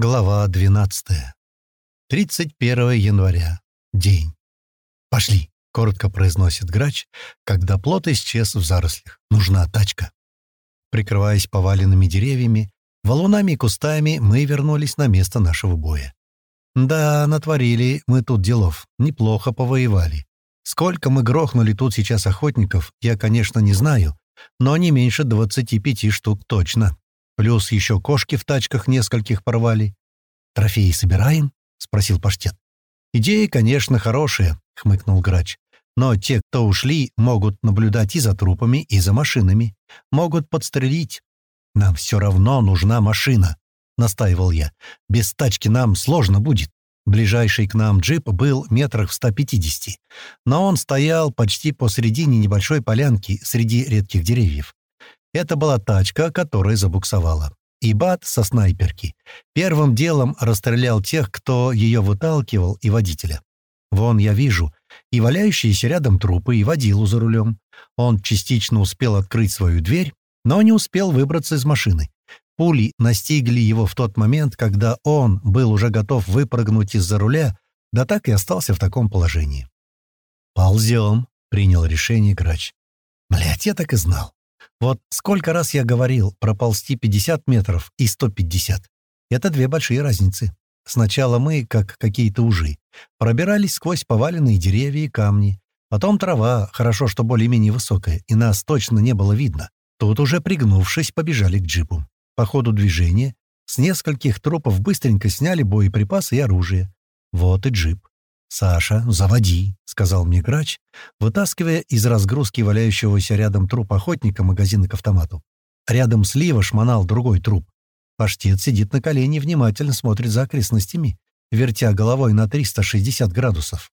Глава 12. 31 января. День. «Пошли!» — коротко произносит грач, когда плот исчез в зарослях. «Нужна тачка!» Прикрываясь поваленными деревьями, валунами и кустами, мы вернулись на место нашего боя. Да, натворили мы тут делов, неплохо повоевали. Сколько мы грохнули тут сейчас охотников, я, конечно, не знаю, но не меньше 25 штук точно. Плюс еще кошки в тачках нескольких порвали. «Трофеи собираем?» — спросил паштет. «Идеи, конечно, хорошие», — хмыкнул грач. «Но те, кто ушли, могут наблюдать и за трупами, и за машинами. Могут подстрелить. Нам все равно нужна машина», — настаивал я. «Без тачки нам сложно будет». Ближайший к нам джип был метрах в 150, но он стоял почти посредине небольшой полянки среди редких деревьев. Это была тачка, которая забуксовала. И Бат со снайперки первым делом расстрелял тех, кто ее выталкивал, и водителя. Вон я вижу и валяющиеся рядом трупы, и водилу за рулем. Он частично успел открыть свою дверь, но не успел выбраться из машины. Пули настигли его в тот момент, когда он был уже готов выпрыгнуть из-за руля, да так и остался в таком положении. «Ползем», — принял решение грач. Блять, я так и знал. Вот сколько раз я говорил проползти 50 метров и 150. Это две большие разницы. Сначала мы, как какие-то ужи, пробирались сквозь поваленные деревья и камни. Потом трава, хорошо, что более-менее высокая, и нас точно не было видно. Тут уже пригнувшись, побежали к джипу. По ходу движения с нескольких трупов быстренько сняли боеприпасы и оружие. Вот и джип. «Саша, заводи», — сказал мне грач, вытаскивая из разгрузки валяющегося рядом труп охотника магазина к автомату. Рядом слива шмонал другой труп. Паштет сидит на колене и внимательно смотрит за окрестностями, вертя головой на 360 градусов.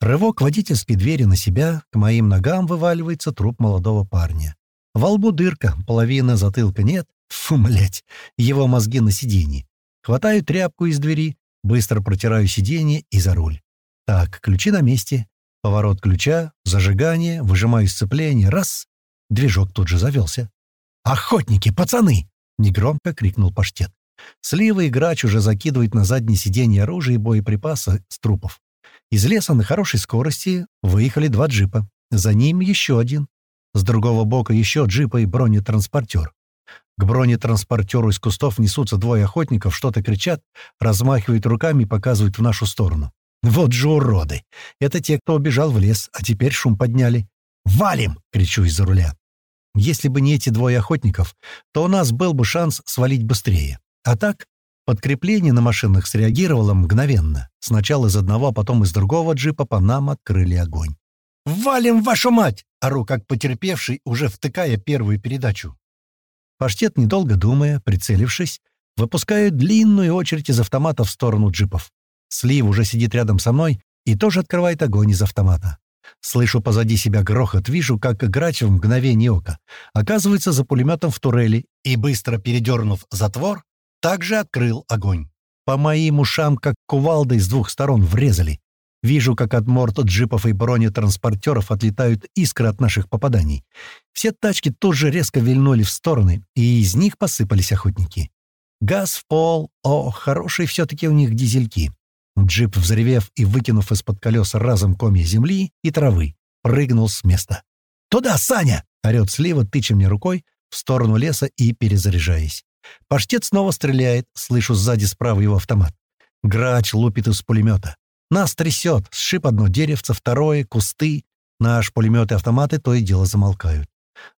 Рывок водительской двери на себя, к моим ногам вываливается труп молодого парня. Во лбу дырка, половина затылка нет. Фу, млять, его мозги на сиденье. Хватаю тряпку из двери, быстро протираю сиденье и за руль. Так, ключи на месте. Поворот ключа, зажигание, выжимаю сцепление. Раз. Движок тут же завелся. «Охотники, пацаны!» — негромко крикнул паштет. Слива и грач уже закидывает на заднее сиденье оружие и боеприпасы с трупов. Из леса на хорошей скорости выехали два джипа. За ним еще один. С другого бока еще джипа и бронетранспортер. К бронетранспортеру из кустов несутся двое охотников, что-то кричат, размахивают руками и показывают в нашу сторону. Вот же уроды! Это те, кто убежал в лес, а теперь шум подняли. «Валим!» — кричу из-за руля. Если бы не эти двое охотников, то у нас был бы шанс свалить быстрее. А так, подкрепление на машинах среагировало мгновенно. Сначала из одного, а потом из другого джипа по нам открыли огонь. «Валим, вашу мать!» — ору, как потерпевший, уже втыкая первую передачу. Паштет, недолго думая, прицелившись, выпускает длинную очередь из автомата в сторону джипов. Слив уже сидит рядом со мной и тоже открывает огонь из автомата. Слышу позади себя грохот, вижу, как грач в мгновение ока оказывается за пулеметом в турели и, быстро передернув затвор, также открыл огонь. По моим ушам, как кувалдой с двух сторон, врезали. Вижу, как от морд джипов и бронетранспортеров отлетают искры от наших попаданий. Все тачки тут же резко вильнули в стороны, и из них посыпались охотники. Газ в пол. О, хорошие все-таки у них дизельки. Джип, взревев и выкинув из-под колес разом комья земли и травы, прыгнул с места. «Туда, Саня!» — орёт слева, тыча мне рукой в сторону леса и перезаряжаясь. Паштет снова стреляет, слышу сзади справа его автомат. Грач лупит из пулемета. Нас трясет, сшиб одно деревце, второе, кусты. Наш пулемет и автоматы то и дело замолкают.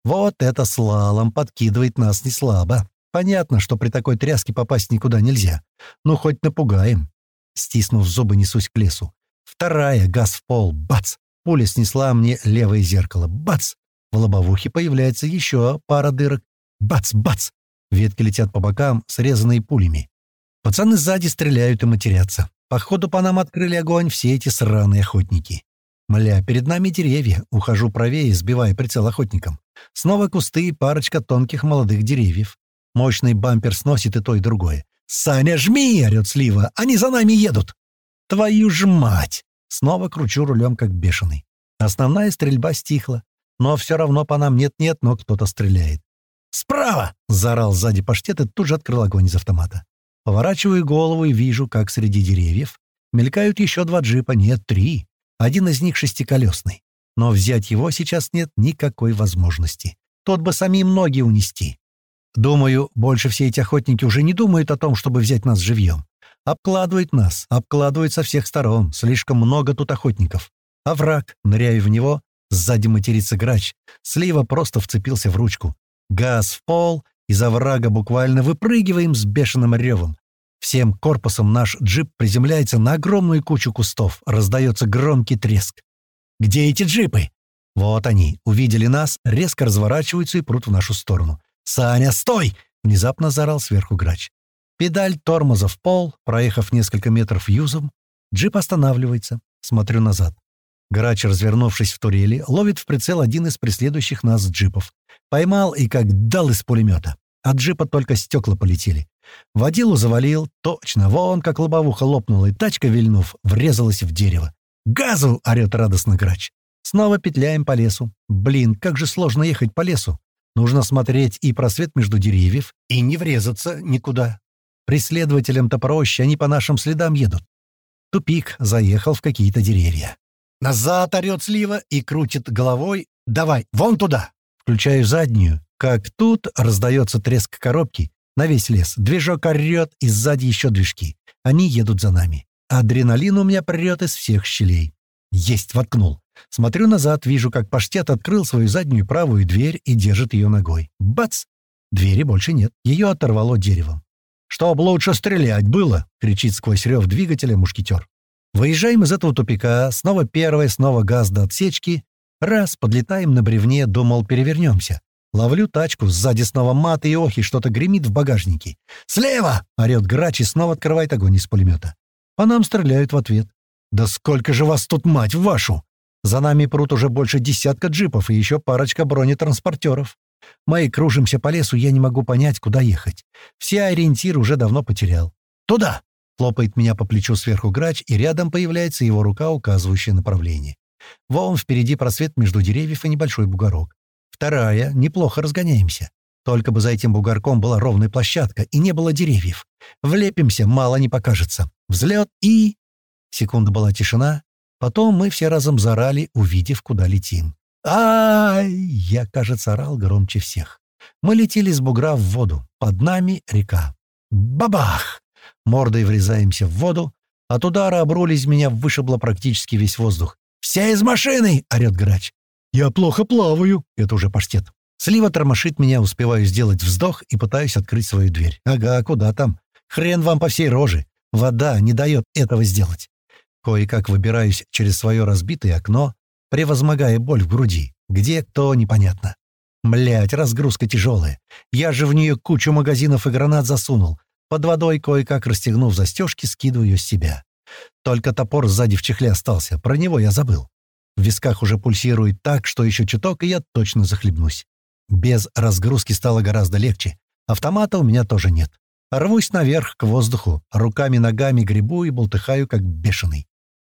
Вот это слалом подкидывает нас не слабо. Понятно, что при такой тряске попасть никуда нельзя. Ну, хоть напугаем. Стиснув зубы, несусь к лесу. Вторая, газ в пол, бац! Пуля снесла мне левое зеркало, бац! В лобовухе появляется еще пара дырок. Бац, бац! Ветки летят по бокам, срезанные пулями. Пацаны сзади стреляют и матерятся. Походу, по нам открыли огонь все эти сраные охотники. Мля, перед нами деревья. Ухожу правее, сбивая прицел охотникам. Снова кусты и парочка тонких молодых деревьев. Мощный бампер сносит и то, и другое. «Саня, жми!» — орёт Слива. «Они за нами едут!» «Твою ж мать!» Снова кручу рулем, как бешеный. Основная стрельба стихла. Но все равно по нам нет-нет, но кто-то стреляет. «Справа!» — заорал сзади паштет и тут же открыл огонь из автомата. Поворачиваю голову и вижу, как среди деревьев мелькают еще два джипа, нет, три. Один из них шестиколесный. Но взять его сейчас нет никакой возможности. Тот бы самим ноги унести. Думаю, больше все эти охотники уже не думают о том, чтобы взять нас живьем. Обкладывают нас, обкладывают со всех сторон. Слишком много тут охотников. А враг, ныряя в него, сзади матерится грач. Слива просто вцепился в ручку. Газ в пол, из оврага буквально выпрыгиваем с бешеным ревом. Всем корпусом наш джип приземляется на огромную кучу кустов. Раздается громкий треск. «Где эти джипы?» Вот они, увидели нас, резко разворачиваются и прут в нашу сторону. «Саня, стой!» — внезапно заорал сверху грач. Педаль тормоза в пол, проехав несколько метров юзом, джип останавливается. Смотрю назад. Грач, развернувшись в турели, ловит в прицел один из преследующих нас джипов. Поймал и как дал из пулемета. От джипа только стекла полетели. Водилу завалил, точно, вон как лобовуха лопнула, и тачка, вильнув, врезалась в дерево. «Газу!» — орёт радостно грач. Снова петляем по лесу. Блин, как же сложно ехать по лесу. Нужно смотреть и просвет между деревьев, и не врезаться никуда. Преследователям-то проще, они по нашим следам едут. Тупик заехал в какие-то деревья. Назад орёт слива и крутит головой. «Давай, вон туда!» Включаю заднюю. Как тут раздается треск коробки. На весь лес. Движок орёт, и сзади еще движки. Они едут за нами. Адреналин у меня прет из всех щелей. Есть, воткнул. Смотрю назад, вижу, как паштет открыл свою заднюю правую дверь и держит ее ногой. Бац! Двери больше нет. Ее оторвало деревом. «Чтоб лучше стрелять было!» — кричит сквозь рев двигателя мушкетер. Выезжаем из этого тупика, снова первое, снова газ до отсечки. Раз, подлетаем на бревне, думал, перевернемся. Ловлю тачку, сзади снова мат и охи, что-то гремит в багажнике. «Слева!» — орёт грач и снова открывает огонь из пулемета. По нам стреляют в ответ. «Да сколько же вас тут, мать вашу!» За нами прут уже больше десятка джипов и еще парочка бронетранспортеров. Мы кружимся по лесу, я не могу понять, куда ехать. Все ориентиры уже давно потерял. «Туда!» Хлопает меня по плечу сверху грач, и рядом появляется его рука, указывающая направление. Вон впереди просвет между деревьев и небольшой бугорок. Вторая, неплохо разгоняемся. Только бы за этим бугорком была ровная площадка и не было деревьев. Влепимся, мало не покажется. Взлет и... Секунда была тишина. Потом мы все разом зарали, увидев, куда летим. Ай! Я, кажется, орал громче всех. Мы летели с бугра в воду. Под нами река. Бабах! Мордой врезаемся в воду. От удара об руль из меня вышибло практически весь воздух. «Все из машины!» — орёт грач. «Я плохо плаваю!» — это уже паштет. Слива тормошит меня, успеваю сделать вздох и пытаюсь открыть свою дверь. «Ага, куда там? Хрен вам по всей роже! Вода не дает этого сделать!» Кое-как выбираюсь через свое разбитое окно, превозмогая боль в груди. Где кто, непонятно. Млять, разгрузка тяжелая. Я же в нее кучу магазинов и гранат засунул. Под водой, кое-как расстегнув застежки, скидываю с себя. Только топор сзади в чехле остался, про него я забыл. В висках уже пульсирует так, что еще чуток, и я точно захлебнусь. Без разгрузки стало гораздо легче. Автомата у меня тоже нет. Рвусь наверх, к воздуху, руками-ногами гребу и болтыхаю, как бешеный.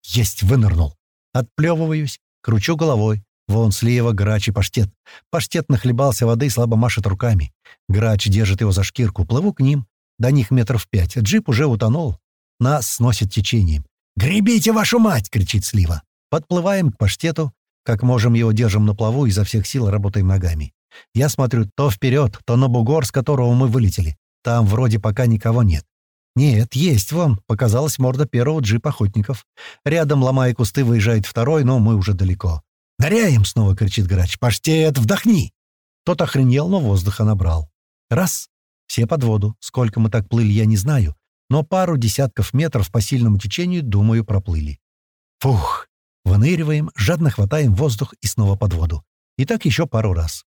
Есть, вынырнул. Отплевываюсь, кручу головой. Вон слева грач и паштет. Паштет нахлебался воды и слабо машет руками. Грач держит его за шкирку. Плыву к ним. До них метров пять. Джип уже утонул. Нас сносит течением. «Гребите, вашу мать!» — кричит Слива. Подплываем к паштету. Как можем, его держим на плаву, изо всех сил работаем ногами. Я смотрю то вперед, то на бугор, с которого мы вылетели. Там вроде пока никого нет. Нет, есть вон, показалась морда первого джипа охотников. Рядом, ломая кусты, выезжает второй, но мы уже далеко. «Ныряем!» — снова кричит грач. «Паштет, вдохни!» Тот охренел, но воздуха набрал. Раз. Все под воду. Сколько мы так плыли, я не знаю. Но пару десятков метров по сильному течению, думаю, проплыли. Фух. Выныриваем, жадно хватаем воздух и снова под воду. И так еще пару раз.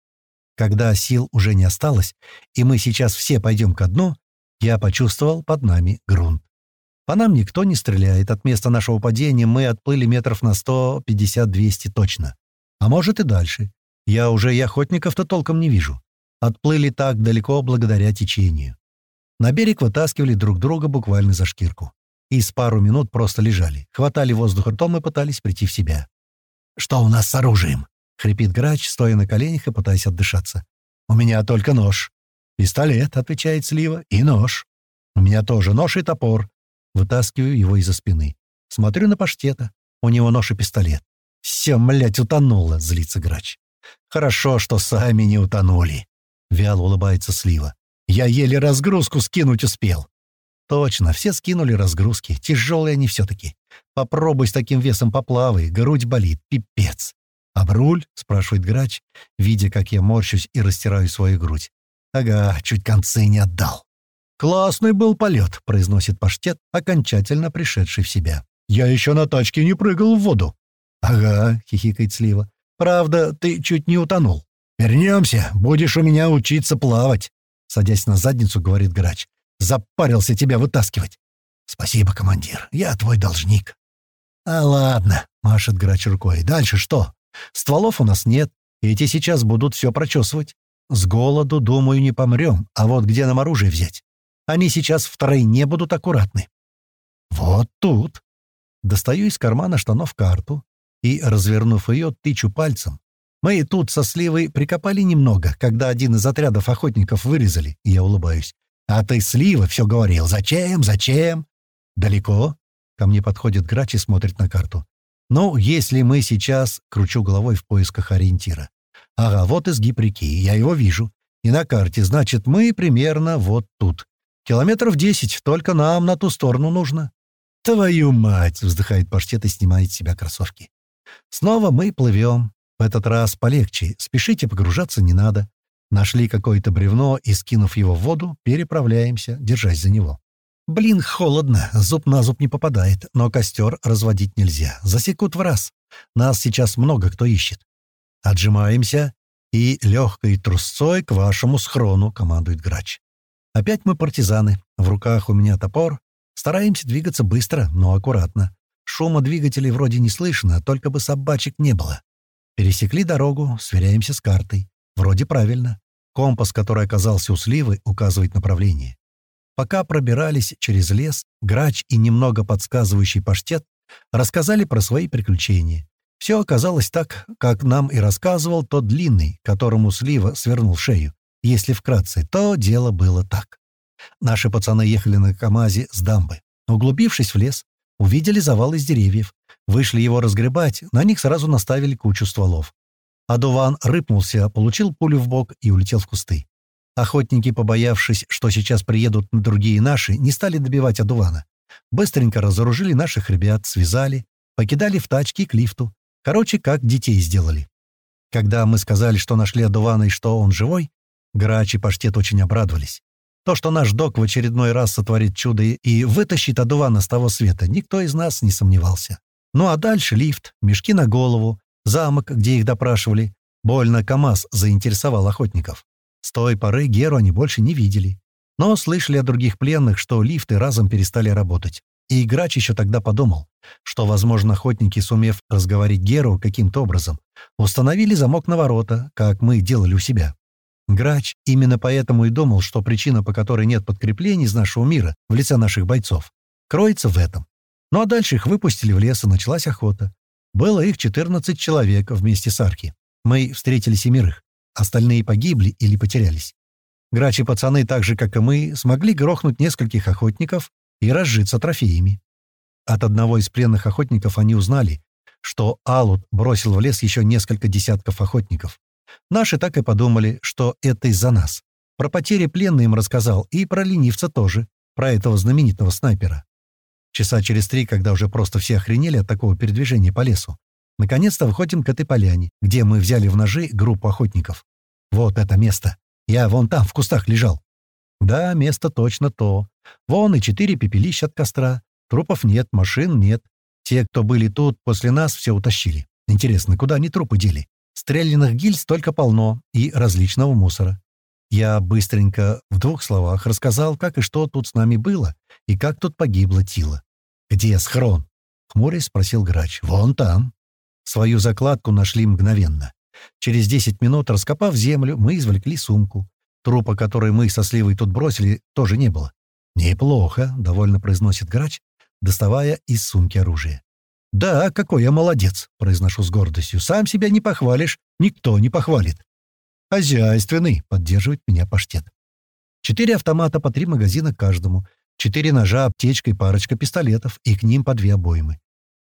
Когда сил уже не осталось, и мы сейчас все пойдем ко дну, я почувствовал под нами грунт. По нам никто не стреляет. От места нашего падения мы отплыли метров на 150-200 точно. А может и дальше. Я уже и охотников-то толком не вижу. Отплыли так далеко благодаря течению. На берег вытаскивали друг друга буквально за шкирку. И с пару минут просто лежали, хватали воздух ртом и пытались прийти в себя. «Что у нас с оружием?» — хрипит грач, стоя на коленях и пытаясь отдышаться. «У меня только нож». «Пистолет», — отвечает Слива, — «и нож». У меня тоже нож и топор. Вытаскиваю его из-за спины. Смотрю на паштета. У него нож и пистолет. «Все, млядь, утонуло!» — злится грач. «Хорошо, что сами не утонули!» — вяло улыбается Слива. «Я еле разгрузку скинуть успел!» «Точно, все скинули разгрузки. Тяжелые они все-таки. Попробуй с таким весом поплавай, грудь болит, пипец!» «Абруль?» — спрашивает грач, видя, как я морщусь и растираю свою грудь. «Ага, чуть концы не отдал». «Классный был полет», — произносит паштет, окончательно пришедший в себя. «Я еще на тачке не прыгал в воду». «Ага», — хихикает Слива. «Правда, ты чуть не утонул». «Вернемся, будешь у меня учиться плавать», — садясь на задницу, говорит грач. «Запарился тебя вытаскивать». «Спасибо, командир, я твой должник». «А ладно», — машет грач рукой. «Дальше что? Стволов у нас нет, эти сейчас будут все прочесывать. С голоду, думаю, не помрем, а вот где нам оружие взять? Они сейчас втройне будут аккуратны». «Вот тут». Достаю из кармана штанов карту и, развернув ее, тычу пальцем. Мы тут со Сливой прикопали немного, когда один из отрядов охотников вырезали, и я улыбаюсь. А ты, Слива, все говорил. Зачем? Зачем? Далеко? Ко мне подходит грач и смотрит на карту. Ну, если мы сейчас... Кручу головой в поисках ориентира. Ага, вот изгиб реки, я его вижу. И на карте, значит, мы примерно вот тут. Километров десять, только нам на ту сторону нужно. «Твою мать!» — вздыхает паштет и снимает с себя кроссовки. Снова мы плывем. В этот раз полегче, спешите погружаться не надо. Нашли какое-то бревно и, скинув его в воду, переправляемся, держась за него. Блин, холодно, зуб на зуб не попадает, но костер разводить нельзя. Засекут в раз. Нас сейчас много кто ищет. Отжимаемся и легкой трусцой к вашему схрону, командует грач. Опять мы партизаны. В руках у меня топор. Стараемся двигаться быстро, но аккуратно. Шума двигателей вроде не слышно, только бы собачек не было. Пересекли дорогу, сверяемся с картой. Вроде правильно. Компас, который оказался у сливы, указывает направление. Пока пробирались через лес, грач и немного подсказывающий паштет рассказали про свои приключения. Все оказалось так, как нам и рассказывал тот длинный, которому слива свернул шею. Если вкратце, то дело было так. Наши пацаны ехали на КамАЗе с дамбы. Углубившись в лес, Увидели завал из деревьев. Вышли его разгребать, на них сразу наставили кучу стволов. Адуван рыпнулся, получил пулю в бок и улетел в кусты. Охотники, побоявшись, что сейчас приедут другие наши, не стали добивать Адувана. Быстренько разоружили наших ребят, связали, покидали в тачки к лифту. Короче, как детей сделали. Когда мы сказали, что нашли Адувана и что он живой, Грач и Паштет очень обрадовались. То, что наш док в очередной раз сотворит чудо и вытащит одувана с того света, никто из нас не сомневался. Ну а дальше лифт, мешки на голову, замок, где их допрашивали. Больно КамАЗ заинтересовал охотников. С той поры Геру они больше не видели. Но слышали от других пленных, что лифты разом перестали работать. И Грач еще тогда подумал, что, возможно, охотники, сумев разговорить Геру каким-то образом, установили замок на ворота, как мы делали у себя. Грач именно поэтому и думал, что причина, по которой нет подкреплений из нашего мира в лице наших бойцов, кроется в этом. Ну а дальше их выпустили в лес, и началась охота. Было их 14 человек вместе с Арки. Мы встретили семерых. Остальные погибли или потерялись. Грачи пацаны, так же, как и мы, смогли грохнуть нескольких охотников и разжиться трофеями. От одного из пленных охотников они узнали, что Алут бросил в лес еще несколько десятков охотников. Наши так и подумали, что это из-за нас. Про потери пленный им рассказал, и про ленивца тоже, про этого знаменитого снайпера. Часа через три, когда уже просто все охренели от такого передвижения по лесу, наконец-то выходим к этой поляне, где мы взяли в ножи группу охотников. Вот это место. Я вон там, в кустах лежал. Да, место точно то. Вон и четыре пепелища от костра. Трупов нет, машин нет. Те, кто были тут, после нас все утащили. Интересно, куда они трупы дели? Стрелянных гильз только полно и различного мусора. Я быстренько, в двух словах, рассказал, как и что тут с нами было, и как тут погибла Тила. «Где схрон?» — хмурясь спросил грач. «Вон там». Свою закладку нашли мгновенно. Через десять минут, раскопав землю, мы извлекли сумку. Трупа, который мы со Сливой тут бросили, тоже не было. «Неплохо», — довольно произносит грач, доставая из сумки оружие. «Да, какой я молодец», — произношу с гордостью. «Сам себя не похвалишь, никто не похвалит». «Хозяйственный», — поддерживает меня паштет. Четыре автомата по три магазина каждому. Четыре ножа, аптечка и парочка пистолетов, и к ним по две обоймы.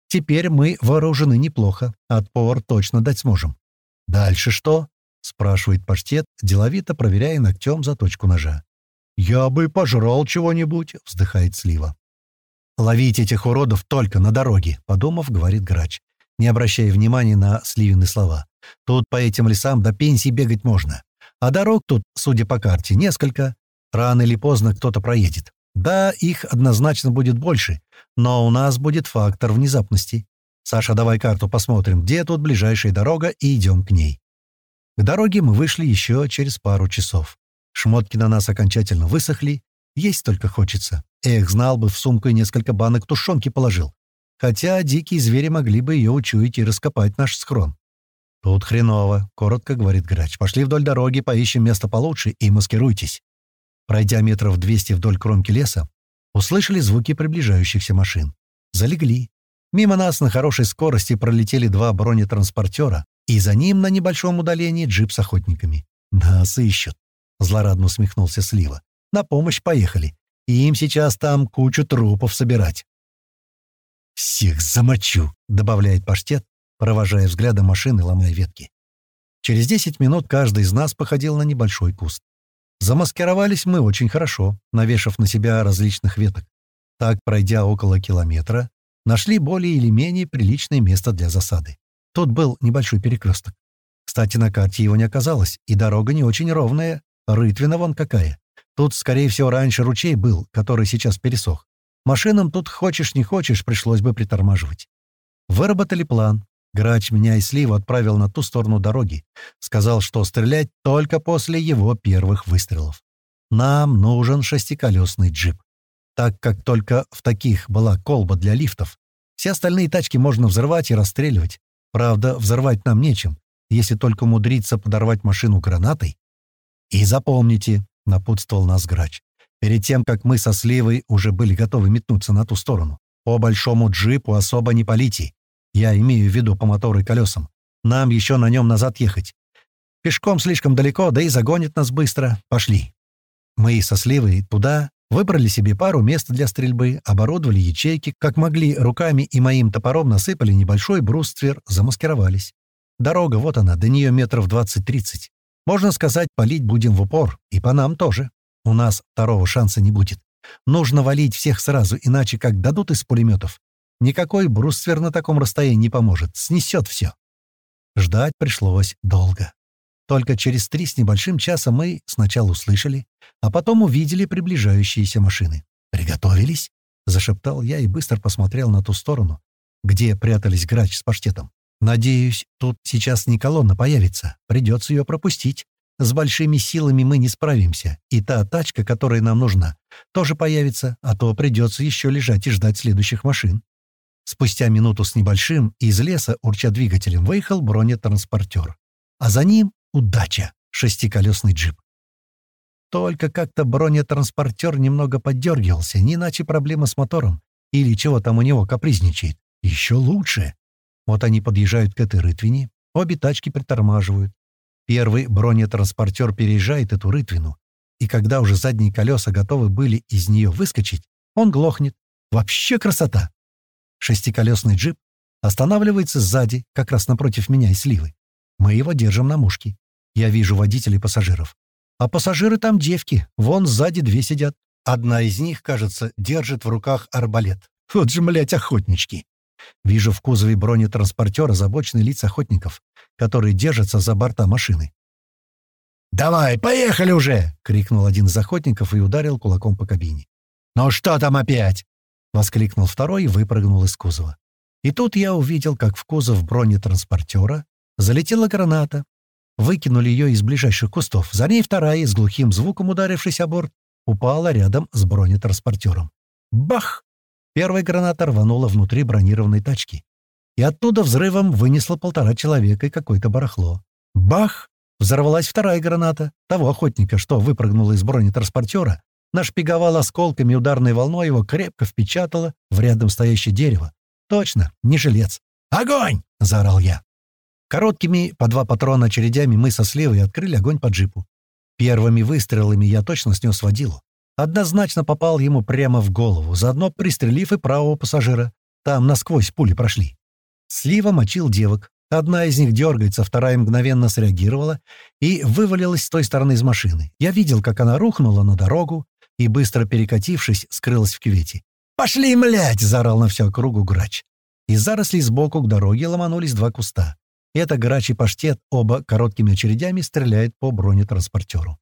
Теперь мы вооружены неплохо, отпор точно дать сможем. Дальше что? — спрашивает паштет, деловито проверяя ногтем заточку ножа. «Я бы пожрал чего-нибудь», — вздыхает Слива. «Ловить этих уродов только на дороге», — подумав, говорит грач, не обращая внимания на Сливины слова. «Тут по этим лесам до пенсии бегать можно. А дорог тут, судя по карте, несколько. Рано или поздно кто-то проедет. Да, их однозначно будет больше, но у нас будет фактор внезапности. Саша, давай карту посмотрим, где тут ближайшая дорога, и идем к ней. К дороге мы вышли еще через пару часов. Шмотки на нас окончательно высохли, есть только хочется. Эх, знал бы, в сумку и несколько банок тушенки положил. Хотя дикие звери могли бы ее учуять и раскопать наш схрон. «Тут хреново», — коротко говорит грач. «Пошли вдоль дороги, поищем место получше и маскируйтесь». Пройдя метров 200 вдоль кромки леса, услышали звуки приближающихся машин. Залегли. Мимо нас на хорошей скорости пролетели два бронетранспортера, и за ним на небольшом удалении джип с охотниками. «Нас ищут», — злорадно усмехнулся Слива. «На помощь поехали. Им сейчас там кучу трупов собирать». «Всех замочу», — добавляет паштет, провожая взглядом машины, ломая ветки. Через десять минут каждый из нас походил на небольшой куст. Замаскировались мы очень хорошо, навешав на себя различных веток. Так, пройдя около километра, нашли более или менее приличное место для засады. Тут был небольшой перекресток. Кстати, на карте его не оказалось, и дорога не очень ровная, рытвина вон какая. Тут, скорее всего, раньше ручей был, который сейчас пересох. Машинам тут хочешь не хочешь, пришлось бы притормаживать. Выработали план. Грач меня и Сливу отправил на ту сторону дороги. Сказал, что стрелять только после его первых выстрелов. Нам нужен шестиколесный джип. Так как только в таких была колба для лифтов, все остальные тачки можно взрывать и расстреливать. Правда, взорвать нам нечем, если только умудриться подорвать машину гранатой. «И запомните», — напутствовал нас грач, перед тем, как мы со Сливой уже были готовы метнуться на ту сторону. «По большому джипу особо не полите. Я имею в виду по мотору и колесам. Нам еще на нем назад ехать. Пешком слишком далеко, да и загонит нас быстро. Пошли». Мы со Сливой туда Выбрали себе пару мест для стрельбы, оборудовали ячейки, как могли, руками и моим топором насыпали небольшой бруствер, замаскировались. Дорога, вот она, до нее метров 20-30. Можно сказать, палить будем в упор, и по нам тоже. У нас второго шанса не будет. Нужно валить всех сразу, иначе как дадут из пулеметов. Никакой бруствер на таком расстоянии не поможет, снесет все. Ждать пришлось долго. Только через три с небольшим часа мы сначала услышали, а потом увидели приближающиеся машины. «Приготовились?» — зашептал я и быстро посмотрел на ту сторону, где прятались грач с паштетом. «Надеюсь, тут сейчас не колонна появится. Придется ее пропустить. С большими силами мы не справимся, и та тачка, которая нам нужна, тоже появится, а то придется еще лежать и ждать следующих машин». Спустя минуту с небольшим из леса, урча двигателем, выехал бронетранспортер. А за ним Удача! Шестиколесный джип. Только как-то бронетранспортер немного поддергивался, не иначе проблема с мотором. Или чего там у него капризничает. Еще лучше. Вот они подъезжают к этой рытвине, обе тачки притормаживают. Первый бронетранспортер переезжает эту рытвину, и когда уже задние колеса готовы были из нее выскочить, он глохнет. Вообще красота! Шестиколесный джип останавливается сзади, как раз напротив меня и сливы. Мы его держим на мушке. Я вижу водителей пассажиров. А пассажиры там девки, вон сзади две сидят. Одна из них, кажется, держит в руках арбалет. Вот же, млять, охотнички. Вижу в кузове бронетранспортера забоченные лица охотников, которые держатся за борта машины. «Давай, поехали уже!» — крикнул один из охотников и ударил кулаком по кабине. «Ну что там опять?» — воскликнул второй и выпрыгнул из кузова. И тут я увидел, как в кузов бронетранспортера Залетела граната. Выкинули ее из ближайших кустов. За ней вторая, с глухим звуком ударившись о борт, упала рядом с бронетранспортером. Бах! Первая граната рванула внутри бронированной тачки. И оттуда взрывом вынесло полтора человека и какое-то барахло. Бах! Взорвалась вторая граната. Того охотника, что выпрыгнула из бронетранспортера, нашпиговала осколками ударной волной его крепко впечатала в рядом стоящее дерево. Точно, не жилец. «Огонь!» — заорал я. Короткими, по два патрона очередями, мы со сливой открыли огонь по джипу. Первыми выстрелами я точно снес водилу. Однозначно попал ему прямо в голову, заодно пристрелив и правого пассажира. Там насквозь пули прошли. Слива мочил девок. Одна из них дергается, вторая мгновенно среагировала и вывалилась с той стороны из машины. Я видел, как она рухнула на дорогу и, быстро перекатившись, скрылась в кювете. «Пошли, млять!» — заорал на всю округу грач. Из зарослей сбоку к дороге ломанулись два куста. Это грач и паштет, оба короткими очередями стреляют по бронетранспортеру.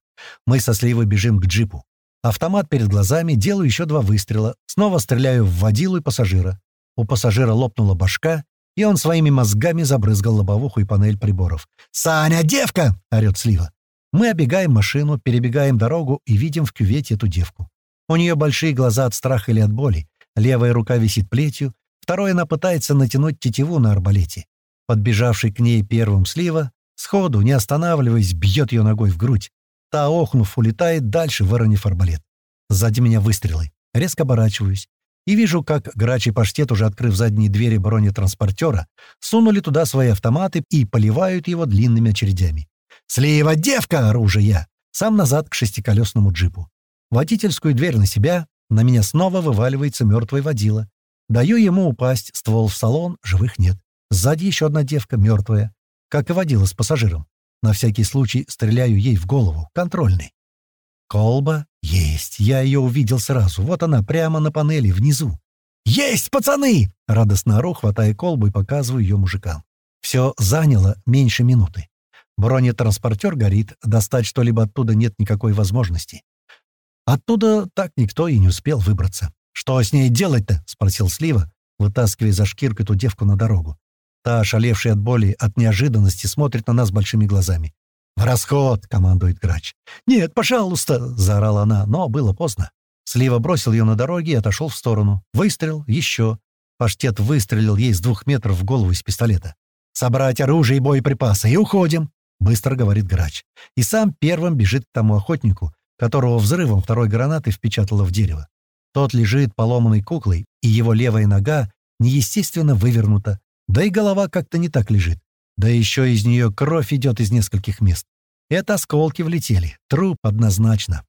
Мы со сливой бежим к джипу. Автомат перед глазами, делаю еще два выстрела. Снова стреляю в водилу и пассажира. У пассажира лопнула башка, и он своими мозгами забрызгал лобовуху и панель приборов. «Саня, девка!» — орёт Слива. Мы обегаем машину, перебегаем дорогу и видим в кювете эту девку. У нее большие глаза от страха или от боли. Левая рука висит плетью, второй она пытается натянуть тетиву на арбалете. Подбежавший к ней первым слива, сходу, не останавливаясь, бьет ее ногой в грудь. Та, охнув, улетает дальше, выронив арбалет. Сзади меня выстрелы. Резко оборачиваюсь. И вижу, как грач и паштет, уже открыв задние двери бронетранспортера, сунули туда свои автоматы и поливают его длинными очередями. «Слева, девка!» — оружие я. Сам назад к шестиколесному джипу. Водительскую дверь на себя, на меня снова вываливается мертвый водила. Даю ему упасть, ствол в салон, живых нет. Сзади еще одна девка, мертвая, как и водила с пассажиром. На всякий случай стреляю ей в голову, контрольный. Колба есть, я ее увидел сразу. Вот она, прямо на панели, внизу. «Есть, пацаны!» — радостно ору, хватая колбу и показываю ее мужикам. Все заняло меньше минуты. Бронетранспортер горит, достать что-либо оттуда нет никакой возможности. Оттуда так никто и не успел выбраться. «Что с ней делать-то?» — спросил Слива, вытаскивая за шкирку эту девку на дорогу. Та, ошалевшая от боли, от неожиданности, смотрит на нас большими глазами. «В расход!» — командует грач. «Нет, пожалуйста!» — заорала она, но было поздно. Слива бросил ее на дороге и отошел в сторону. Выстрел, еще. Паштет выстрелил ей с двух метров в голову из пистолета. «Собрать оружие и боеприпасы и уходим!» — быстро говорит грач. И сам первым бежит к тому охотнику, которого взрывом второй гранаты впечатало в дерево. Тот лежит поломанной куклой, и его левая нога неестественно вывернута, да и голова как-то не так лежит. Да еще из нее кровь идет из нескольких мест. Это осколки влетели. Труп однозначно.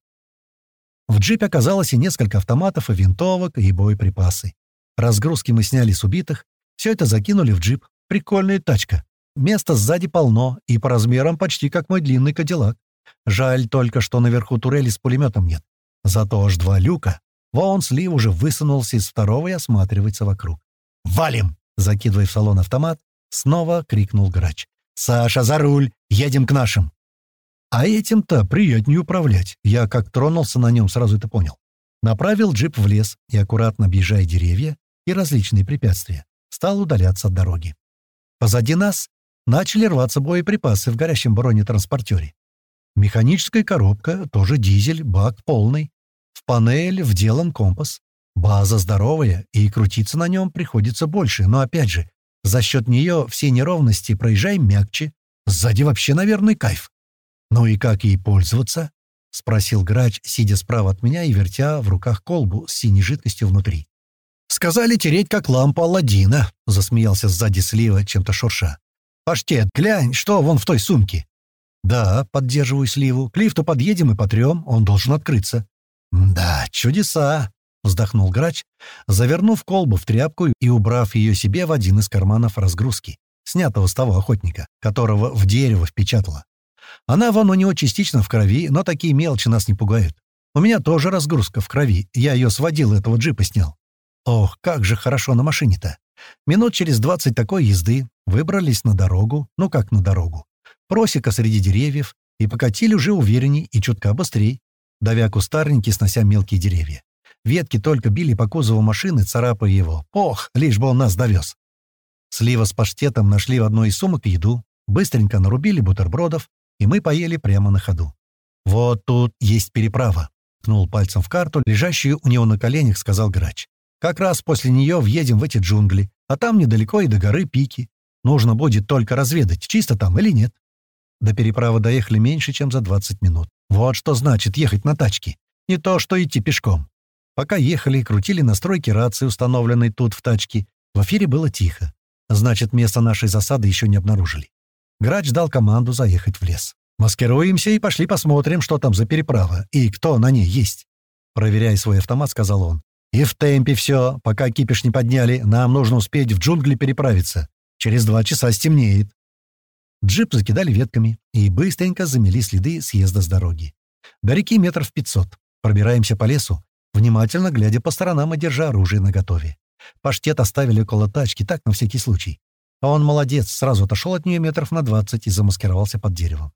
В джипе оказалось и несколько автоматов, и винтовок, и боеприпасы. Разгрузки мы сняли с убитых. Все это закинули в джип. Прикольная тачка. Места сзади полно, и по размерам почти как мой длинный кадиллак. Жаль только, что наверху турели с пулеметом нет. Зато аж два люка. Вон слив уже высунулся из второго и осматривается вокруг. «Валим!» Закидывая в салон автомат, снова крикнул грач. «Саша, за руль! Едем к нашим!» А этим-то приятнее управлять. Я как тронулся на нем, сразу это понял. Направил джип в лес и, аккуратно объезжая деревья и различные препятствия, стал удаляться от дороги. Позади нас начали рваться боеприпасы в горящем бронетранспортере. Механическая коробка, тоже дизель, бак полный. В панель вделан компас. База здоровая, и крутиться на нем приходится больше, но опять же, за счет нее все неровности проезжаем мягче. Сзади вообще, наверное, кайф. «Ну и как ей пользоваться?» — спросил грач, сидя справа от меня и вертя в руках колбу с синей жидкостью внутри. «Сказали тереть, как лампа Алладина», — засмеялся сзади слива, чем-то шурша. «Паштет, глянь, что вон в той сумке». «Да», — поддерживаю сливу, — «к лифту подъедем и потрем, он должен открыться». «Да, чудеса», вздохнул грач, завернув колбу в тряпку и убрав ее себе в один из карманов разгрузки, снятого с того охотника, которого в дерево впечатало. Она вон у него частично в крови, но такие мелочи нас не пугают. У меня тоже разгрузка в крови, я ее сводил этого джипа снял. Ох, как же хорошо на машине-то. Минут через двадцать такой езды выбрались на дорогу, ну как на дорогу. Просека среди деревьев, и покатили уже уверенней и чутка быстрей, давя кустарники, снося мелкие деревья. Ветки только били по кузову машины, царапая его. Ох, лишь бы он нас довез. Слива с паштетом нашли в одной из сумок еду, быстренько нарубили бутербродов, и мы поели прямо на ходу. «Вот тут есть переправа», — ткнул пальцем в карту, лежащую у него на коленях, сказал грач. «Как раз после нее въедем в эти джунгли, а там недалеко и до горы Пики. Нужно будет только разведать, чисто там или нет». До переправы доехали меньше, чем за 20 минут. Вот что значит ехать на тачке. Не то, что идти пешком. Пока ехали и крутили настройки рации, установленной тут в тачке, в эфире было тихо. Значит, место нашей засады еще не обнаружили. Грач дал команду заехать в лес. «Маскируемся и пошли посмотрим, что там за переправа и кто на ней есть». Проверяя свой автомат, сказал он. «И в темпе все, пока кипиш не подняли, нам нужно успеть в джунгли переправиться. Через два часа стемнеет». Джип закидали ветками и быстренько замели следы съезда с дороги. До реки метров пятьсот. Пробираемся по лесу, внимательно глядя по сторонам и держа оружие наготове. Паштет оставили около тачки, так, на всякий случай. А он молодец, сразу отошел от нее метров на двадцать и замаскировался под деревом.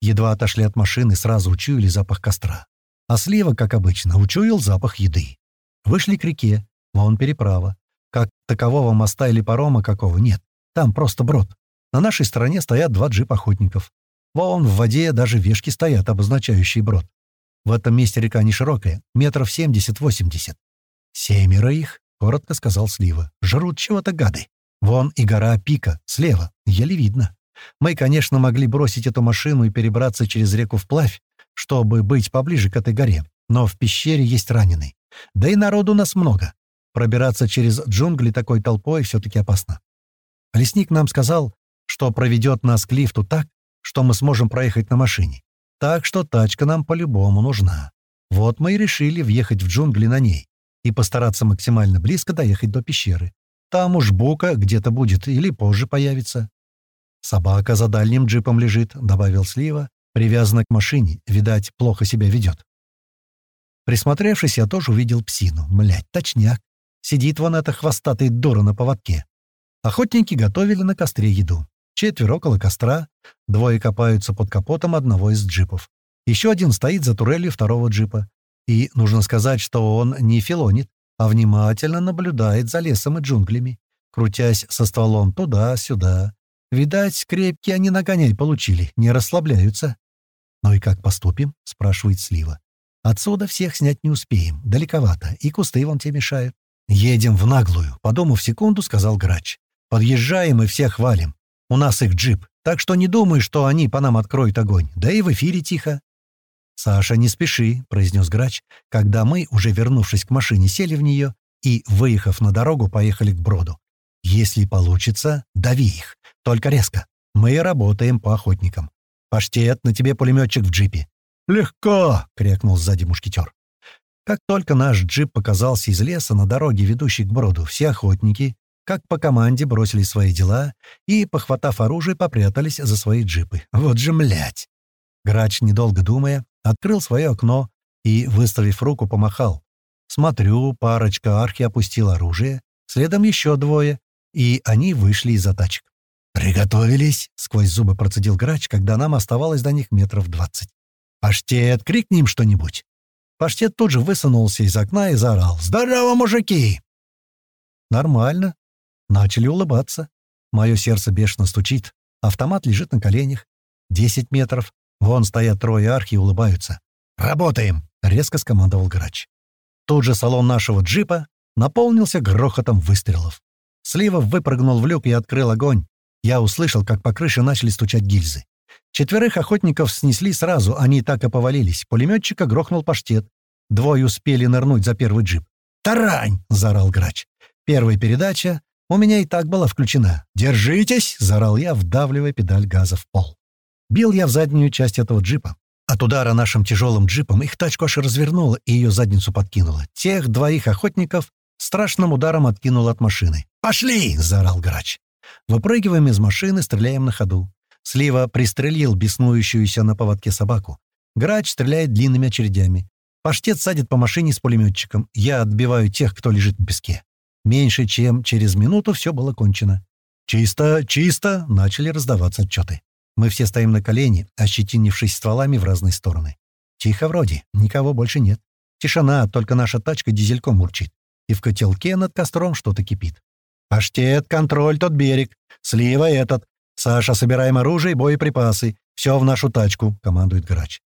Едва отошли от машины, сразу учуяли запах костра. А слева, как обычно, учуял запах еды. Вышли к реке, вон переправа. Как такового моста или парома какого нет. Там просто брод. На нашей стороне стоят два джипа охотников. Вон в воде даже вешки стоят, обозначающие брод. В этом месте река не широкая, метров семьдесят-восемьдесят. «Семеро их», — коротко сказал Слива. «Жрут чего-то гады. Вон и гора Пика, слева, еле видно. Мы, конечно, могли бросить эту машину и перебраться через реку вплавь, чтобы быть поближе к этой горе, но в пещере есть раненый. Да и народу у нас много. Пробираться через джунгли такой толпой все-таки опасно. Лесник нам сказал, что проведет нас к лифту так, что мы сможем проехать на машине. Так что тачка нам по-любому нужна. Вот мы и решили въехать в джунгли на ней и постараться максимально близко доехать до пещеры. Там уж Бука где-то будет или позже появится. «Собака за дальним джипом лежит», — добавил Слива, привязана к машине, видать, плохо себя ведет. Присмотревшись, я тоже увидел псину. Млять, точняк. Сидит вон эта хвостатая дура на поводке. Охотники готовили на костре еду. Четверо около костра, двое копаются под капотом одного из джипов. Еще один стоит за турелью второго джипа. И нужно сказать, что он не филонит, а внимательно наблюдает за лесом и джунглями, крутясь со стволом туда-сюда. Видать, крепкие они нагонять получили, не расслабляются. «Ну и как поступим?» — спрашивает Слива. «Отсюда всех снять не успеем, далековато, и кусты вон те мешают». «Едем в наглую», — подумав секунду, сказал грач. «Подъезжаем и всех валим. У нас их джип, так что не думай, что они по нам откроют огонь. Да и в эфире тихо». «Саша, не спеши», — произнес грач, когда мы, уже вернувшись к машине, сели в нее и, выехав на дорогу, поехали к броду. «Если получится, дави их. Только резко. Мы работаем по охотникам. Паштет, на тебе пулеметчик в джипе». «Легко!» — крякнул сзади мушкетер. Как только наш джип показался из леса на дороге, ведущей к броду, все охотники, как по команде бросили свои дела и, похватав оружие, попрятались за свои джипы. Вот же млять! Грач, недолго думая, открыл свое окно и, выставив руку, помахал. Смотрю, парочка архи опустил оружие, следом еще двое, и они вышли из-за тачек. «Приготовились!» — сквозь зубы процедил грач, когда нам оставалось до них метров двадцать. «Паштет, крикни им что-нибудь!» Паштет тут же высунулся из окна и заорал. «Здорово, мужики!» «Нормально. Начали улыбаться. Мое сердце бешено стучит. Автомат лежит на коленях. Десять метров. Вон стоят трое архи и улыбаются. «Работаем!» — резко скомандовал грач. Тут же салон нашего джипа наполнился грохотом выстрелов. Сливов выпрыгнул в люк и открыл огонь. Я услышал, как по крыше начали стучать гильзы. Четверых охотников снесли сразу, они так и повалились. Пулеметчика грохнул паштет. Двое успели нырнуть за первый джип. «Тарань!» — заорал грач. Первая передача, у меня и так была включена. «Держитесь!» — заорал я, вдавливая педаль газа в пол. Бил я в заднюю часть этого джипа. От удара нашим тяжелым джипом их тачку аж развернула и ее задницу подкинула. Тех двоих охотников страшным ударом откинуло от машины. «Пошли!» — заорал грач. Выпрыгиваем из машины, стреляем на ходу. Слива пристрелил беснующуюся на поводке собаку. Грач стреляет длинными очередями. Паштет садит по машине с пулеметчиком. Я отбиваю тех, кто лежит в песке. Меньше чем через минуту все было кончено. «Чисто, чисто!» — начали раздаваться отчеты. Мы все стоим на колени, ощетинившись стволами в разные стороны. Тихо вроде, никого больше нет. Тишина, только наша тачка дизельком мурчит. И в котелке над костром что-то кипит. «Паштет, контроль, тот берег. Слива этот. Саша, собираем оружие и боеприпасы. Все в нашу тачку», — командует грач.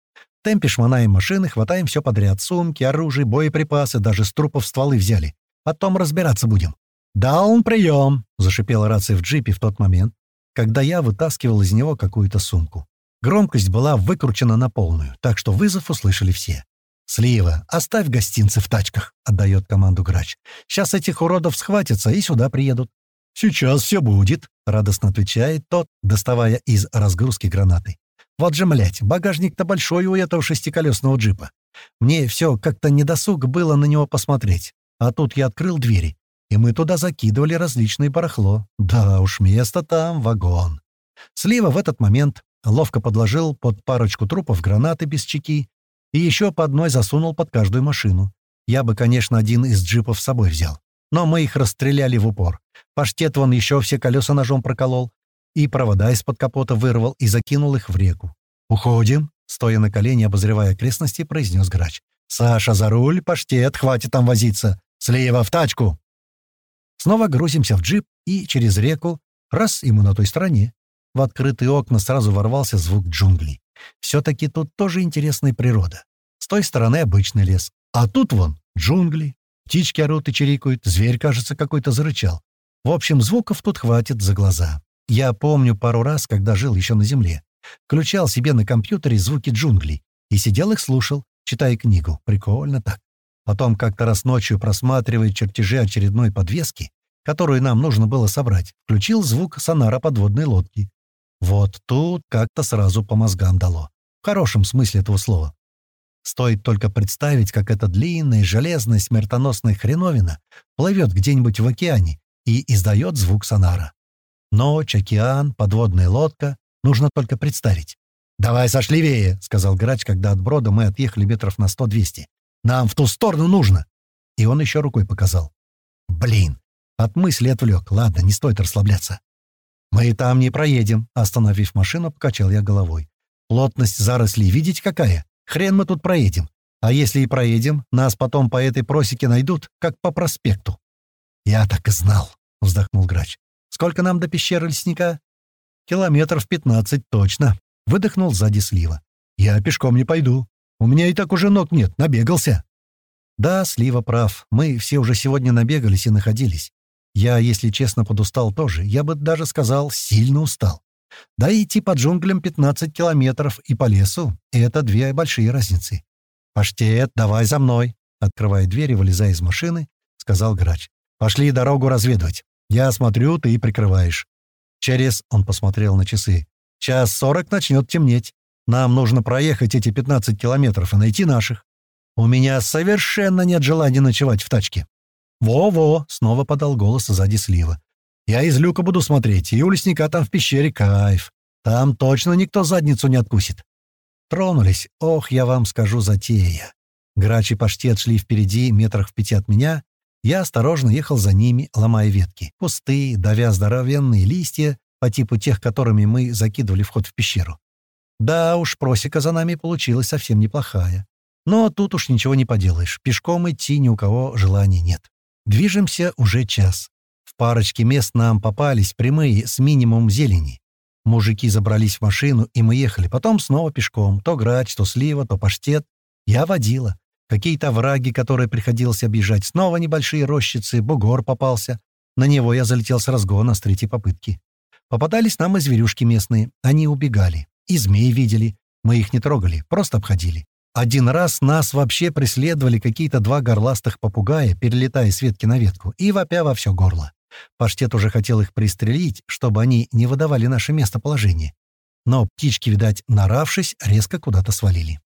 В темпе шмонаем машины, хватаем все подряд. Сумки, оружие, боеприпасы, даже с трупов стволы взяли. Потом разбираться будем. «Даун, прием!» — зашипела рация в джипе в тот момент, когда я вытаскивал из него какую-то сумку. Громкость была выкручена на полную, так что вызов услышали все. «Слива, оставь гостинцы в тачках», — отдает команду грач. «Сейчас этих уродов схватятся и сюда приедут». «Сейчас все будет», — радостно отвечает тот, доставая из разгрузки гранаты. «Вот же, млять, багажник-то большой у этого шестиколесного джипа. Мне все как-то недосуг было на него посмотреть. А тут я открыл двери, и мы туда закидывали различные барахло. Да уж, место там, вагон. Слива в этот момент ловко подложил под парочку трупов гранаты без чеки и еще по одной засунул под каждую машину. Я бы, конечно, один из джипов с собой взял. Но мы их расстреляли в упор. Паштет вон еще все колеса ножом проколол, и провода из-под капота вырвал и закинул их в реку. «Уходим», — стоя на колени, обозревая окрестности, произнес грач. «Саша, за руль, паштет, хватит там возиться. Слева в тачку!» Снова грузимся в джип и через реку, раз ему на той стороне. В открытые окна сразу ворвался звук джунглей. Все-таки тут тоже интересная природа. С той стороны обычный лес, а тут вон джунгли. Птички орут и чирикают, зверь, кажется, какой-то зарычал. В общем, звуков тут хватит за глаза. Я помню пару раз, когда жил еще на земле. Включал себе на компьютере звуки джунглей и сидел их слушал, читая книгу. Прикольно так. Потом как-то раз ночью, просматривая чертежи очередной подвески, которую нам нужно было собрать, включил звук сонара подводной лодки. Вот тут как-то сразу по мозгам дало. В хорошем смысле этого слова. Стоит только представить, как эта длинная, железная, смертоносная хреновина плывет где-нибудь в океане и издает звук сонара. Ночь, океан, подводная лодка. Нужно только представить. «Давай сошли вее», — сказал грач, когда от брода мы отъехали метров на сто-двести. «Нам в ту сторону нужно!» И он еще рукой показал. «Блин!» От мысли отвлек. «Ладно, не стоит расслабляться. «Мы там не проедем», — остановив машину, покачал я головой. «Плотность зарослей видите какая? Хрен мы тут проедем. А если и проедем, нас потом по этой просеке найдут, как по проспекту». «Я так и знал», — вздохнул грач. «Сколько нам до пещеры лесника?» «Километров пятнадцать точно», — выдохнул сзади слива. «Я пешком не пойду. У меня и так уже ног нет, набегался». «Да, Слива прав. Мы все уже сегодня набегались и находились. Я, если честно, подустал тоже. Я бы даже сказал, сильно устал. Да и идти по джунглям 15 километров и по лесу — это две большие разницы. «Паштет, давай за мной!» Открывая дверь и вылезая из машины, сказал грач. «Пошли дорогу разведывать. Я смотрю, ты прикрываешь». Через, он посмотрел на часы, час сорок начнет темнеть. Нам нужно проехать эти 15 километров и найти наших. У меня совершенно нет желания ночевать в тачке. «Во-во!» — снова подал голос сзади слива. «Я из люка буду смотреть, и у лесника там в пещере кайф. Там точно никто задницу не откусит». Тронулись. Ох, я вам скажу затея. Грач и паштет шли впереди, метрах в пяти от меня. Я осторожно ехал за ними, ломая ветки. Пустые, давя здоровенные листья, по типу тех, которыми мы закидывали вход в пещеру. Да уж, просека за нами получилась совсем неплохая. Но тут уж ничего не поделаешь. Пешком идти ни у кого желания нет. Движемся уже час. В парочке мест нам попались прямые с минимумом зелени. Мужики забрались в машину, и мы ехали. Потом снова пешком. То грач, то слива, то паштет. Я водила. Какие-то враги, которые приходилось объезжать. Снова небольшие рощицы. Бугор попался. На него я залетел с разгона с третьей попытки. Попадались нам и зверюшки местные. Они убегали. И змей видели. Мы их не трогали, просто обходили. Один раз нас вообще преследовали какие-то два горластых попугая, перелетая с ветки на ветку, и вопя во все горло. Паштет уже хотел их пристрелить, чтобы они не выдавали наше местоположение. Но птички, видать, наравшись, резко куда-то свалили.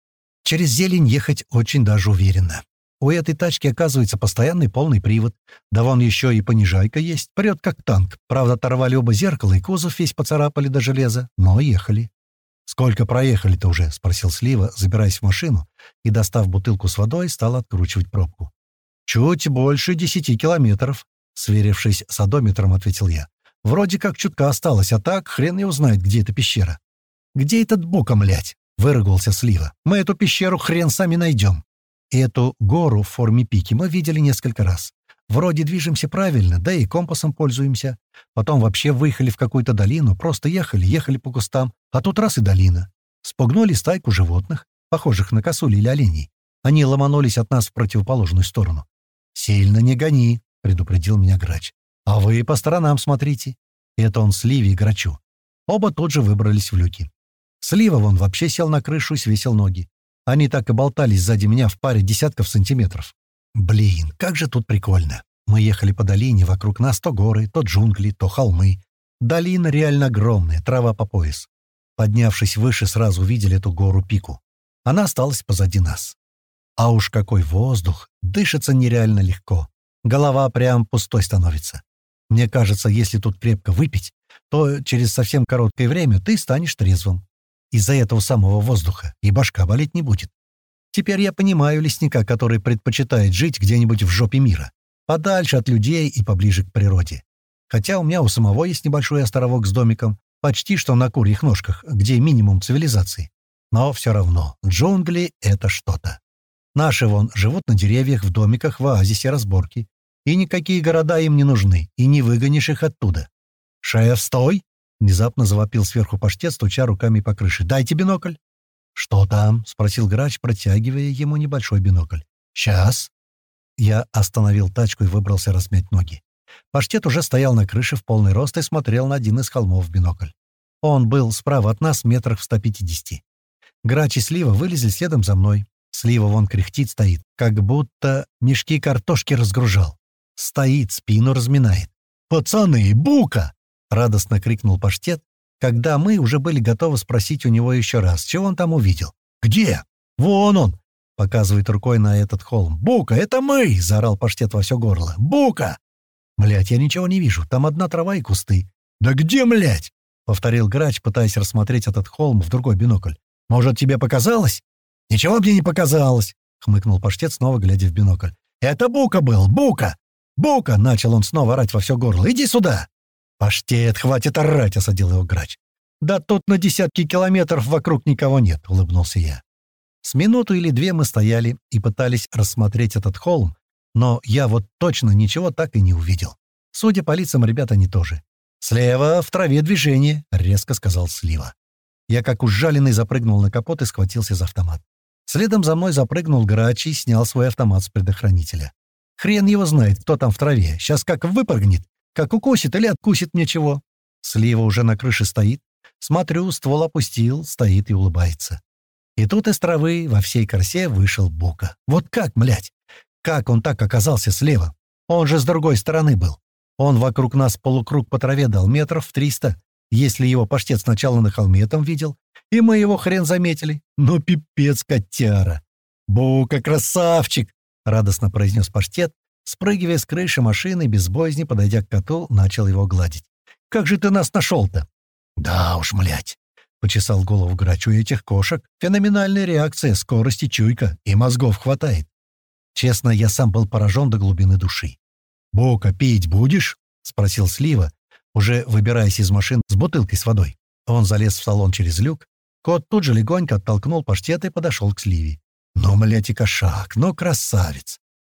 Через зелень ехать очень даже уверенно. У этой тачки, оказывается, постоянный полный привод. Да вон еще и понижайка есть, прет как танк. Правда, оторвали оба зеркала, и кузов весь поцарапали до железа, но ехали. «Сколько проехали-то уже?» — спросил Слива, забираясь в машину, и, достав бутылку с водой, стал откручивать пробку. «Чуть больше десяти километров», — сверившись с одометром, ответил я. «Вроде как чутка осталось, а так хрен его знает, где эта пещера». «Где этот боком, лять?» — выругался Слива. «Мы эту пещеру хрен сами найдем». Эту гору в форме пики мы видели несколько раз. Вроде движемся правильно, да и компасом пользуемся. Потом вообще выехали в какую-то долину, просто ехали, ехали по кустам, а тут раз и долина. Спугнули стайку животных, похожих на косули или оленей. Они ломанулись от нас в противоположную сторону. «Сильно не гони», — предупредил меня грач. «А вы по сторонам смотрите». Это он Сливи и грачу. Оба тут же выбрались в люки. Слива вон вообще сел на крышу и свесил ноги. Они так и болтались сзади меня в паре десятков сантиметров. Блин, как же тут прикольно. Мы ехали по долине, вокруг нас то горы, то джунгли, то холмы. Долина реально огромная, трава по пояс. Поднявшись выше, сразу увидели эту гору-пику. Она осталась позади нас. А уж какой воздух! Дышится нереально легко. Голова прям пустой становится. Мне кажется, если тут крепко выпить, то через совсем короткое время ты станешь трезвым. Из-за этого самого воздуха и башка болеть не будет. Теперь я понимаю лесника, который предпочитает жить где-нибудь в жопе мира, подальше от людей и поближе к природе. Хотя у меня у самого есть небольшой островок с домиком, почти что на курьих ножках, где минимум цивилизации. Но все равно, джунгли — это что-то. Наши вон живут на деревьях, в домиках, в оазисе разборки. И никакие города им не нужны, и не выгонишь их оттуда. «Шеф, стой!» — внезапно завопил сверху паштет, стуча руками по крыше. «Дайте бинокль!» «Что там?» — спросил грач, протягивая ему небольшой бинокль. «Сейчас!» Я остановил тачку и выбрался размять ноги. Паштет уже стоял на крыше в полный рост и смотрел на один из холмов в бинокль. Он был справа от нас метрах в 150. Грач и Слива вылезли следом за мной. Слива вон кряхтит стоит, как будто мешки картошки разгружал. Стоит, спину разминает. «Пацаны, бука!» — радостно крикнул паштет, когда мы уже были готовы спросить у него еще раз, чего он там увидел. «Где?» «Вон он!» — показывает рукой на этот холм. «Бука, это мы!» — заорал паштет во все горло. «Бука!» «Млядь, я ничего не вижу. Там одна трава и кусты». «Да где, млядь?» — повторил грач, пытаясь рассмотреть этот холм в другой бинокль. «Может, тебе показалось?» «Ничего мне не показалось», — хмыкнул паштет, снова глядя в бинокль. «Это Бука был! Бука! Бука!» — начал он снова орать во все горло. «Иди сюда!» «Паштет, хватит орать!» — осадил его грач. «Да тут на десятки километров вокруг никого нет», — улыбнулся я. С минуту или две мы стояли и пытались рассмотреть этот холм, но я вот точно ничего так и не увидел. Судя по лицам, ребят, они тоже. «Слева в траве движение», — резко сказал Слива. Я как ужаленный запрыгнул на капот и схватился за автомат. Следом за мной запрыгнул грач и снял свой автомат с предохранителя. Хрен его знает, кто там в траве. Сейчас как выпрыгнет, как укусит или откусит мне чего. Слива уже на крыше стоит. Смотрю, ствол опустил, стоит и улыбается. И тут из травы во всей красе вышел Бука. Вот как, млять? Как он так оказался слева? Он же с другой стороны был. Он вокруг нас полукруг по траве дал метров в триста, если его паштет сначала на холме там видел, и мы его хрен заметили. Ну, пипец, котяра! «Бука, красавчик!» — радостно произнес паштет, спрыгивая с крыши машины, без боязни, подойдя к коту, начал его гладить. «Как же ты нас нашел-то?» «Да уж, млять!» — почесал голову грач. «У этих кошек феноменальная реакция, скорость и чуйка, и мозгов хватает. Честно, я сам был поражен до глубины души. «Бука, пить будешь?» — спросил Слива, уже выбираясь из машин с бутылкой с водой. Он залез в салон через люк. Кот тут же легонько оттолкнул паштет и подошел к Сливе. «Ну, млядь, и кошак, ну, красавец!»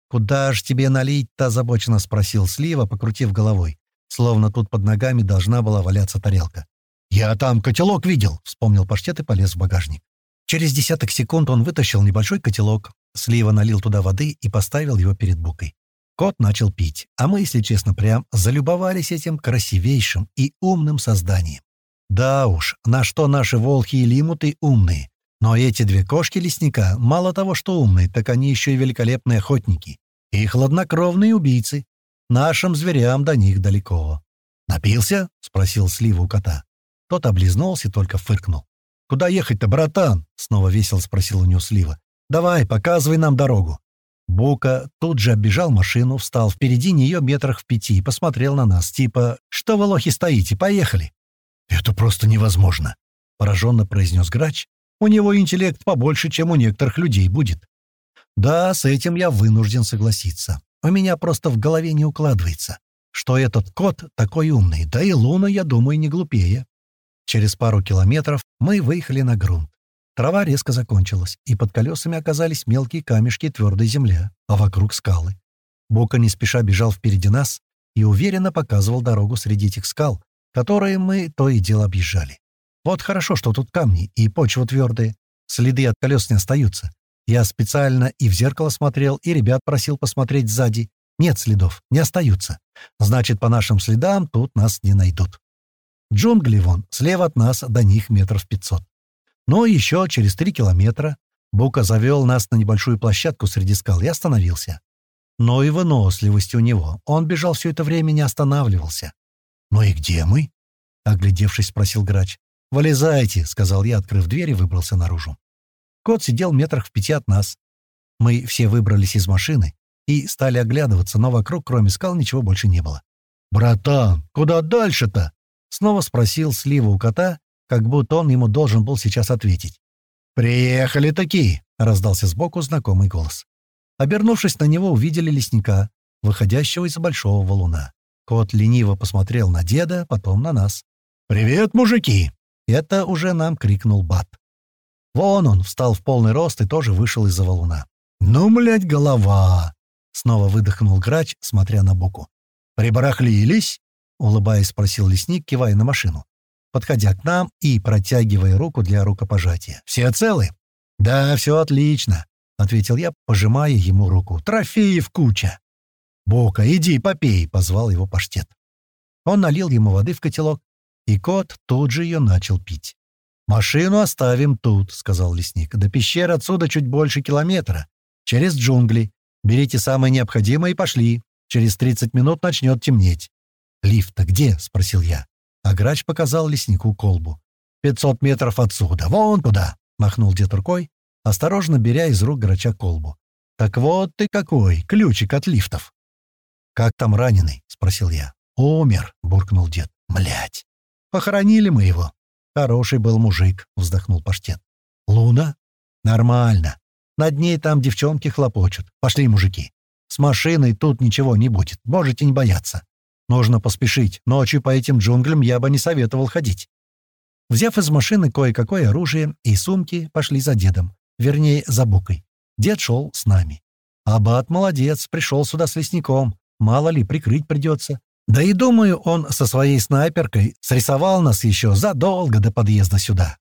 «Куда ж тебе налить-то?» — озабоченно спросил Слива, покрутив головой, словно тут под ногами должна была валяться тарелка. «Я там котелок видел!» — вспомнил паштет и полез в багажник. Через десяток секунд он вытащил небольшой котелок. Слива налил туда воды и поставил его перед букой. Кот начал пить, а мы, если честно, прям залюбовались этим красивейшим и умным созданием. Да уж, на что наши волки и лимуты умные. Но эти две кошки лесника мало того, что умные, так они еще и великолепные охотники. И хладнокровные убийцы. Нашим зверям до них далеко. «Напился?» — спросил Слива у кота. Тот облизнулся и только фыркнул. «Куда ехать-то, братан?» — снова весело спросил у него Слива. «Давай, показывай нам дорогу». Бука тут же оббежал машину, встал впереди нее метрах в пяти и посмотрел на нас, типа «Что вы, лохи, стоите? Поехали!» «Это просто невозможно!» — пораженно произнес грач. «У него интеллект побольше, чем у некоторых людей будет». «Да, с этим я вынужден согласиться. У меня просто в голове не укладывается, что этот кот такой умный, да и Луна, я думаю, не глупее». Через пару километров мы выехали на грунт. Трава резко закончилась, и под колесами оказались мелкие камешки твердой земли, а вокруг скалы. Бока не спеша бежал впереди нас и уверенно показывал дорогу среди этих скал, которые мы то и дело объезжали. Вот хорошо, что тут камни и почва твердые, следы от колес не остаются. Я специально и в зеркало смотрел, и ребят просил посмотреть сзади. Нет следов, не остаются. Значит, по нашим следам тут нас не найдут. Джунгли вон, слева от нас до них метров пятьсот. Но еще через три километра Бука завел нас на небольшую площадку среди скал и остановился. Но и выносливость у него. Он бежал все это время, не останавливался. «Ну и где мы?» — оглядевшись, спросил грач. «Вылезайте», — сказал я, открыв дверь и выбрался наружу. Кот сидел метрах в пяти от нас. Мы все выбрались из машины и стали оглядываться, но вокруг, кроме скал, ничего больше не было. «Братан, куда дальше-то?» — снова спросил Слива у кота, как будто он ему должен был сейчас ответить. «Приехали такие!» — раздался сбоку знакомый голос. Обернувшись на него, увидели лесника, выходящего из большого валуна. Кот лениво посмотрел на деда, потом на нас. «Привет, мужики!» — это уже нам крикнул Бат. Вон он, встал в полный рост и тоже вышел из-за валуна. «Ну, блядь, голова!» — снова выдохнул грач, смотря на Боку. «Прибарахлились?» — улыбаясь, спросил лесник, кивая на машину, подходя к нам и протягивая руку для рукопожатия. «Все целы?» «Да, все отлично», — ответил я, пожимая ему руку. «Трофеев куча!» «Бока, иди попей!» — позвал его паштет. Он налил ему воды в котелок, и кот тут же ее начал пить. «Машину оставим тут», — сказал лесник. «До пещеры отсюда чуть больше километра. Через джунгли. Берите самое необходимое и пошли. Через 30 минут начнет темнеть». «Лифт-то где?» — спросил я. А грач показал леснику колбу. «Пятьсот метров отсюда. Вон туда!» — махнул дед рукой, осторожно беря из рук грача колбу. «Так вот ты какой! Ключик от лифтов!» «Как там раненый?» — спросил я. «Умер», — буркнул дед. Млять. Похоронили мы его. «Хороший был мужик», — вздохнул Паштет. «Луна? Нормально. Над ней там девчонки хлопочут. Пошли, мужики. С машиной тут ничего не будет. Можете не бояться. Нужно поспешить. Ночью по этим джунглям я бы не советовал ходить». Взяв из машины кое-какое оружие и сумки, пошли за дедом. Вернее, за Букой. Дед шел с нами. Абат молодец, пришел сюда с лесником. Мало ли, прикрыть придется. Да и думаю, он со своей снайперкой срисовал нас еще задолго до подъезда сюда.